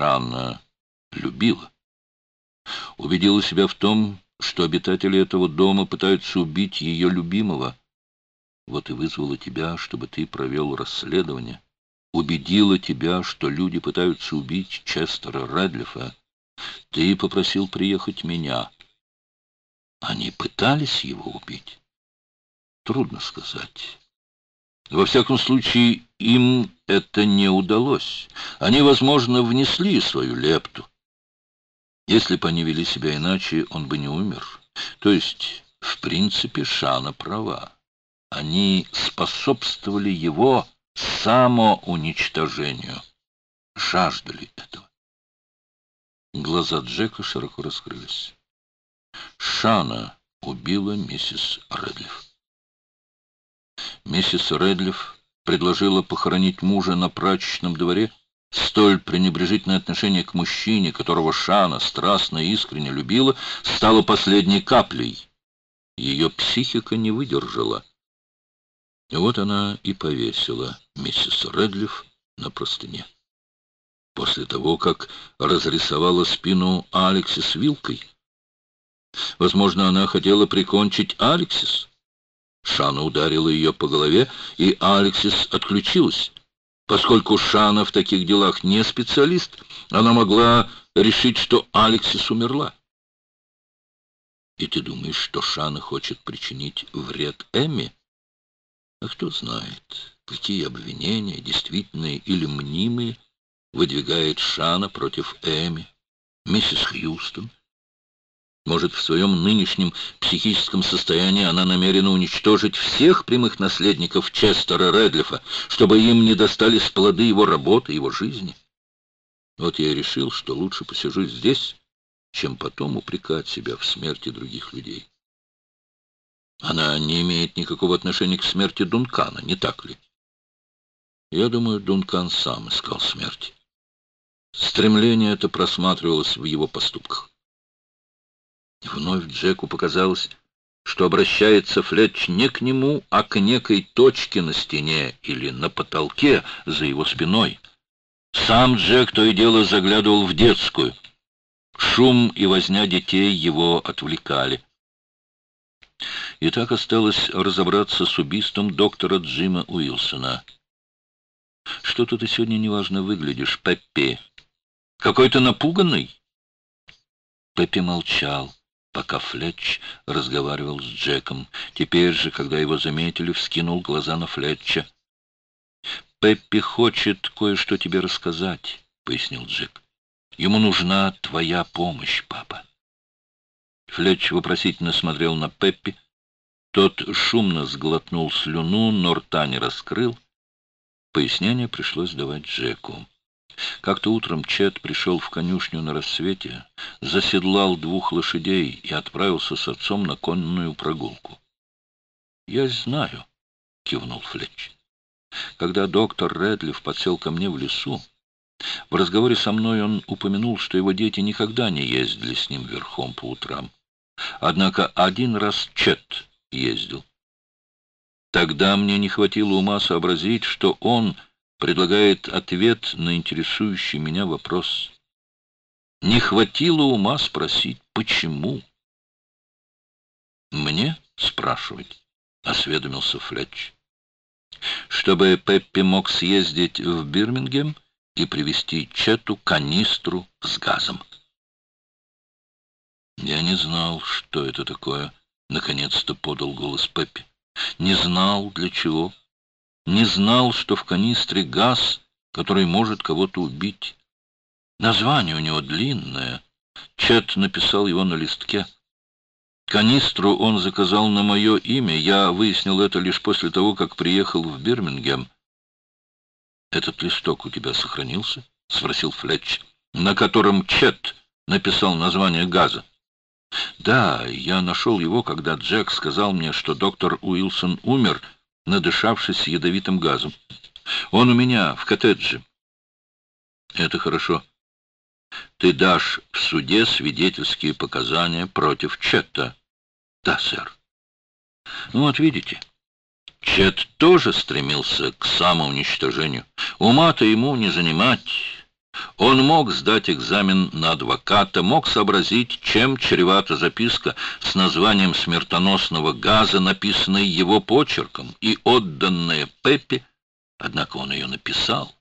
Шанна любила. Убедила себя в том, что обитатели этого дома пытаются убить ее любимого. Вот и вызвала тебя, чтобы ты провел расследование. Убедила тебя, что люди пытаются убить Честера Рэдлифа. Ты попросил приехать меня. Они пытались его убить? Трудно сказать. Во всяком случае, им это не удалось. Они, возможно, внесли свою лепту. Если бы они вели себя иначе, он бы не умер. То есть, в принципе, Шана права. Они способствовали его самоуничтожению. Жаждали этого. Глаза Джека широко раскрылись. Шана убила миссис Редлиф. Миссис Редлиф предложила похоронить мужа на прачечном дворе, Столь пренебрежительное отношение к мужчине, которого Шана страстно и искренне любила, стало последней каплей. Ее психика не выдержала. Вот она и повесила миссис Редлиф на простыне. После того, как разрисовала спину Алексис вилкой. Возможно, она хотела прикончить Алексис. Шана ударила ее по голове, и Алексис отключилась. Поскольку Шана в таких делах не специалист, она могла решить, что Алексис умерла. И ты думаешь, что Шана хочет причинить вред Эмми? А кто знает, какие обвинения, действительные или мнимые, выдвигает Шана против Эми, миссис Хьюстон, может, в своем нынешнем психическом состоянии она намерена уничтожить всех прямых наследников Честера Редлифа, чтобы им не достались плоды его работы, его жизни? Вот я решил, что лучше посижу здесь, чем потом упрекать себя в смерти других людей. Она не имеет никакого отношения к смерти Дункана, не так ли? Я думаю, Дункан сам искал смерти. Стремление это просматривалось в его поступках. Вновь Джеку показалось, что обращается Флетч не к нему, а к некой точке на стене или на потолке за его спиной. Сам Джек то и дело заглядывал в детскую. Шум и возня детей его отвлекали. И так осталось разобраться с убийством доктора Джима Уилсона. «Что-то ты сегодня неважно выглядишь, Пеппи. Какой-то напуганный?» Пеппи молчал пока Флетч разговаривал с Джеком. Теперь же, когда его заметили, вскинул глаза на Флетча. «Пеппи хочет кое-что тебе рассказать», — пояснил Джек. «Ему нужна твоя помощь, папа». Флетч вопросительно смотрел на Пеппи. Тот шумно сглотнул слюну, но рта не раскрыл. Пояснение пришлось давать Джеку. Как-то утром Чет пришел в конюшню на рассвете, заседлал двух лошадей и отправился с отцом на конную прогулку. «Я знаю», — кивнул Флетч. «Когда доктор Рэдлиф подсел ко мне в лесу, в разговоре со мной он упомянул, что его дети никогда не ездили с ним верхом по утрам. Однако один раз Чет ездил. Тогда мне не хватило ума сообразить, что он предлагает ответ на интересующий меня вопрос. Не хватило ума спросить, почему? Мне спрашивать, осведомился Флетч. Чтобы Пеппи мог съездить в Бирмингем и привезти Чету канистру с газом. Я не знал, что это такое, наконец-то подал голос Пеппи. Не знал, для чего не знал, что в канистре газ, который может кого-то убить. Название у него длинное. Чет написал его на листке. Канистру он заказал на мое имя. Я выяснил это лишь после того, как приехал в Бирмингем. «Этот листок у тебя сохранился?» — спросил Флетч, на котором Чет написал название газа. «Да, я нашел его, когда Джек сказал мне, что доктор Уилсон умер», надышавшись ядовитым газом. «Он у меня, в коттедже». «Это хорошо. Ты дашь в суде свидетельские показания против Четта?» «Да, сэр». «Ну вот видите». Чет тоже стремился к самоуничтожению. Ума-то ему не занимать. Он мог сдать экзамен на адвоката, мог сообразить, чем чревата записка с названием смертоносного газа, написанная его почерком и отданная Пеппи, однако он ее написал.